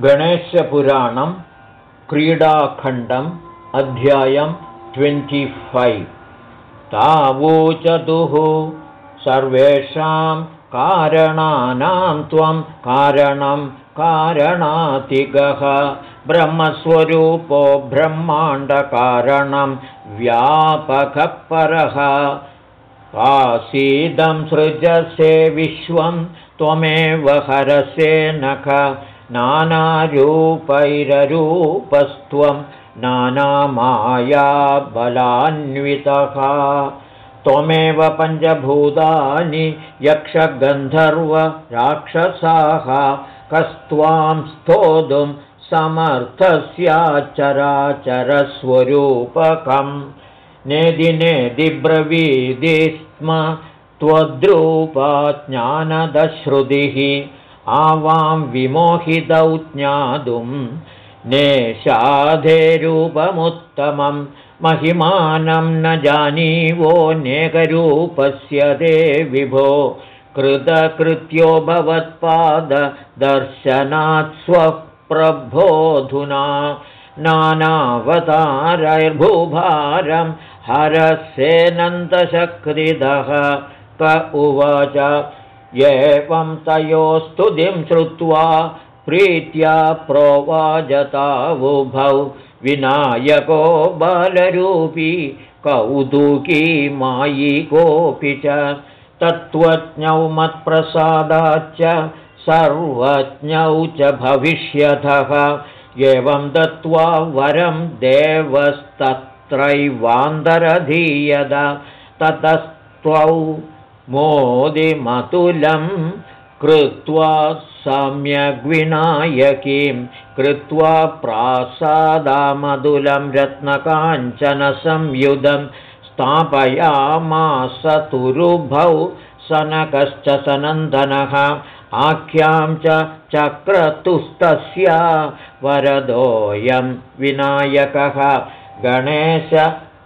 गणेशपुराणं क्रीडाखण्डम् अध्यायं ट्वेण्टिफैव् तावोचतुः सर्वेषां कारणानां त्वं कारणं कारणातिगः। ब्रह्मस्वरूपो ब्रह्माण्डकारणं व्यापकपरः। आसीदं सृजसे विश्वं त्वमेव हरसे नख नानारूपैररूपस्त्वं नानामायाबलान्वितः। त्वमेव पञ्चभूतानि यक्षगन्धर्वराक्षसाः कस्त्वां स्तोतुं समर्थस्याचराचरस्वरूपकम् नेदि नेदि आवां विमोहितौ ज्ञातुं नेशाधेरूपमुत्तमं महिमानं न जानीवो नेकरूपस्य ते विभो कृतकृत्यो भवत्पाददर्शनात् स्वप्रभोधुना नानावतारैर्भूभारं हरसेनन्दशक्तिदः क उवाच एवं तयोस्तुतिं श्रुत्वा प्रीत्या प्रोवाजतावुभौ। विनायको बालरूपी कौतुकी मायिकोऽपि च। तत्त्वज्ञौ मत्प्रसादाच्च सर्वज्ञौ च भविष्यतः। एवं दत्त्वा वरं देवस्तत्रैवान्तरधीयद। ततस्त्वौ मोदिमतुलं कृत्वा सम्यग्विनायकीं कृत्वा प्रासादामतुलं रत्नकाञ्चनसंयुधं स्थापयामास तुरुभौ सनकश्च सनन्दनः। आख्यां च चक्रतुस्तस्य वरदोऽयं विनायकः। गणेश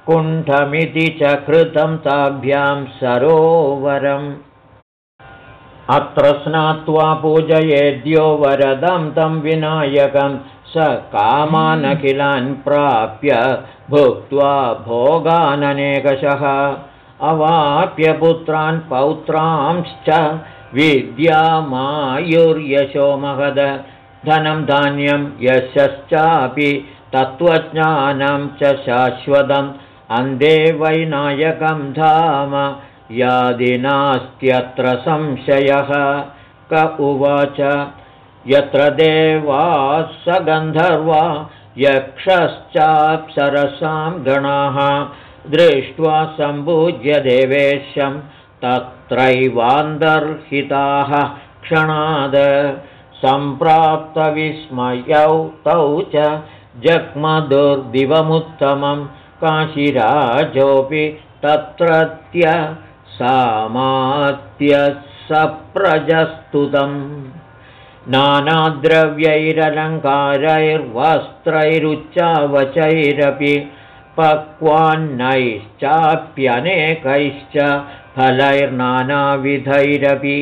कुण्ठमिति च कृतं ताभ्यां सरोवरम्। अत्र स्नात्वा पूजयेद्यो वरदं तं विनायकं स कामानखिलान् प्राप्य भुक्त्वा भोगाननेकशः। अवाप्य पुत्रान् पौत्रांश्च विद्यामायुर्यशो महद धनं धान्यं यशश्चापि तत्त्वज्ञानं च शाश्वतम् अन्धे वैनायकं धाम यादिनास्त्यत्र संशयः। क उवाच यत्र देवाः स गन्धर्वा यक्षश्चाप्सरसां गणाः। दृष्ट्वा सम्पूज्य देवेशं तत्रैवान्तर्हिताः क्षणाद। सम्प्राप्तविस्मयौ तौ च जग्मदुर्दिवमुत्तमं काशिराजोऽपि तत्रत्य सामात्य सप्रजस्तुतम्। नानाद्रव्यैरलङ्कारैर्वस्त्रैरुच्चावचैरपि पक्वान्नैश्चाप्यनेकैश्च फलैर्नानाविधैरपि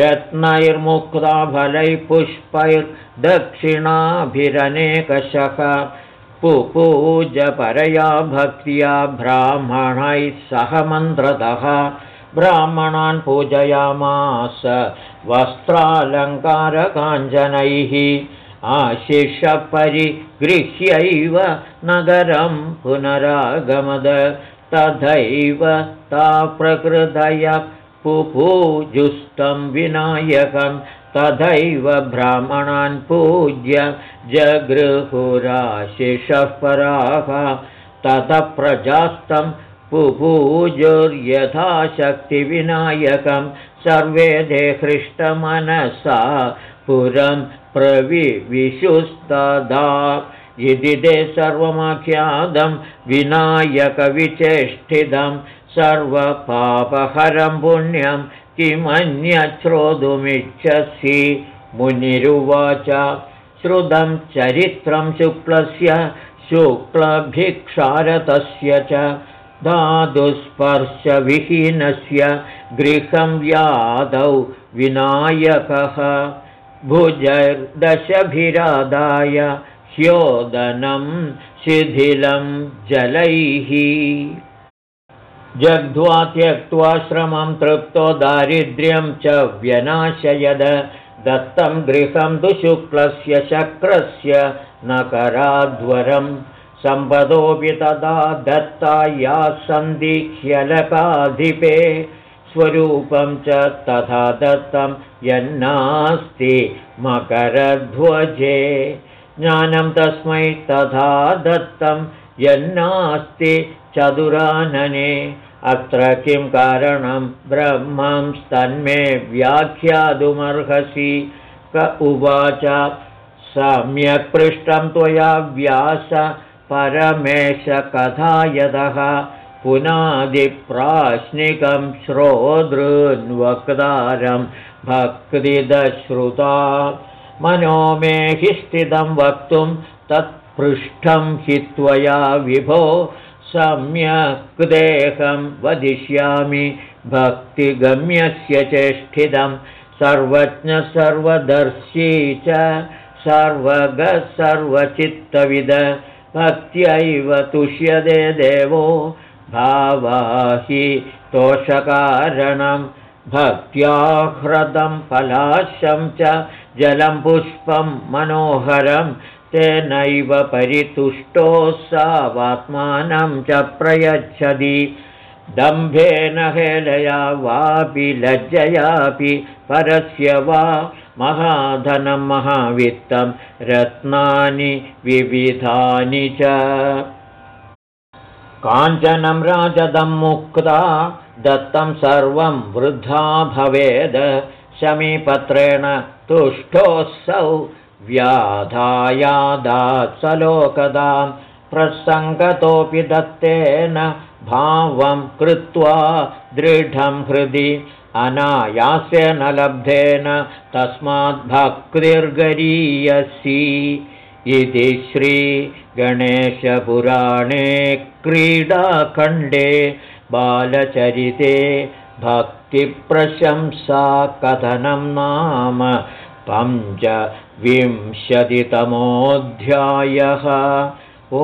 रत्नैर्मुक्ताफलैः पुष्पैर्दक्षिणाभिरनेकशः पुपूजपरया भक्त्या ब्राह्मणैः सह मन्त्रतः ब्राह्मणान् पूजयामास वस्त्रालङ्कारकाञ्चनैः आशिषपरिगृह्यैव नगरं पुनरागमद तथैव ता प्रकृतय पुपूजुस्तं विनायकं तथैव ब्राह्मणान् पूज्य जगृहुराशिषः पराः ततः प्रजास्तं पुपूजुर्यथाशक्तिविनायकं सर्वे दे हृष्टमनसा पुरं प्रविविशुस्तदा यदि ते सर्वमाख्यातं विनायकविचेष्टितं सर्वपापहरं पुण्यं किमन्यश्रोतुमिच्छसि मुनिरुवाच श्रुतं चरित्रं शुक्लस्य शुक्लभिक्षारतस्य च धातुस्पर्शविहीनस्य गृहं व्यादौ विनायकः। भुजर्दशभिरादाय ह्योदनं शिथिलं जलैः जग्ध्वा त्यक्त्वा श्रमं तृप्तो दारिद्र्यं च व्यनाशयद। दत्तं गृहं तु शुक्लस्य शक्रस्य नकराध्वरं सम्पदोऽपि तदा दत्ता या सन्धि ह्यलकाधिपे। स्वरूपं च तथा दत्तं यन्नास्ति मकरध्वजे। ज्ञानं तस्मै तथा दत्तं यन्नास्ति चतुरानने अत्र किं कारणं ब्रह्मंस्तन्मे व्याख्यातुमर्हसि? क उवाच सम्यक् पृष्टं त्वया व्यास परमेशकथायतः पुनादिप्राश्निकं श्रोदृन्वक्तारं भक्तिदश्रुता। मनो मे हि स्थितं वक्तुं तत्पृष्ठं हि त्वया विभो सम्यक् देहं वदिष्यामि भक्तिगम्यस्य चेष्टितं सर्वज्ञसर्वदर्शी च सर्वगः सर्वचित्तविद भक्त्यैव तुष्यते देवो भावाहि तोषकारणं भक्त्याह्रदं पलाशं च जलं पुष्पं मनोहरं तेनैव परितुष्टोऽसावात्मानं च प्रयच्छति। दम्भेन हेलया वापि लज्जयापि परस्य वा महाधनं महावित्तं रत्नानि विविधानि च। काञ्चनं राजदं मुक्ता दत्तं सर्वं वृद्धा भवेद। शमीपत्रेण तुष्टोऽसौ व्याधायादात्सलोकदां प्रसङ्गतोऽपि दत्तेन भावं कृत्वा दृढं हृदि अनायासेन लब्धेन तस्माद्भक्तिर्गरीयसी इति श्रीगणेशपुराणे क्रीडाखण्डे बालचरिते भक्तिप्रशंसा कथनं नाम पञ्चविंशतितमोऽध्यायः ओ